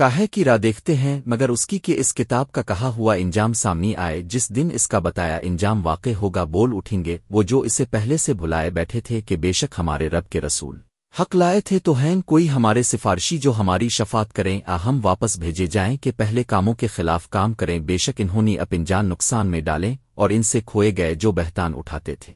کاہے کی راہ دیکھتے ہیں، مگر اس کی کہ اس کتاب کا کہا ہوا انجام سامنے آئے، جس دن اس کا بتایا انجام واقع ہوگا، بول اٹھیں گے، وہ جو اسے پہلے سے بھلائے بیٹھے تھے کہ بے شک ہمارے رب کے رسول۔ حق لائے تھے تو ہیں، کوئی ہمارے سفارشی جو ہماری شفات کریں، آ ہم واپس بھیجے جائیں کہ پہلے کاموں کے خلاف کام کریں، بے شک انہوں نے اپنجان نقصان میں ڈالیں اور ان سے کھوئے گئے جو بہتان اٹھاتے تھے۔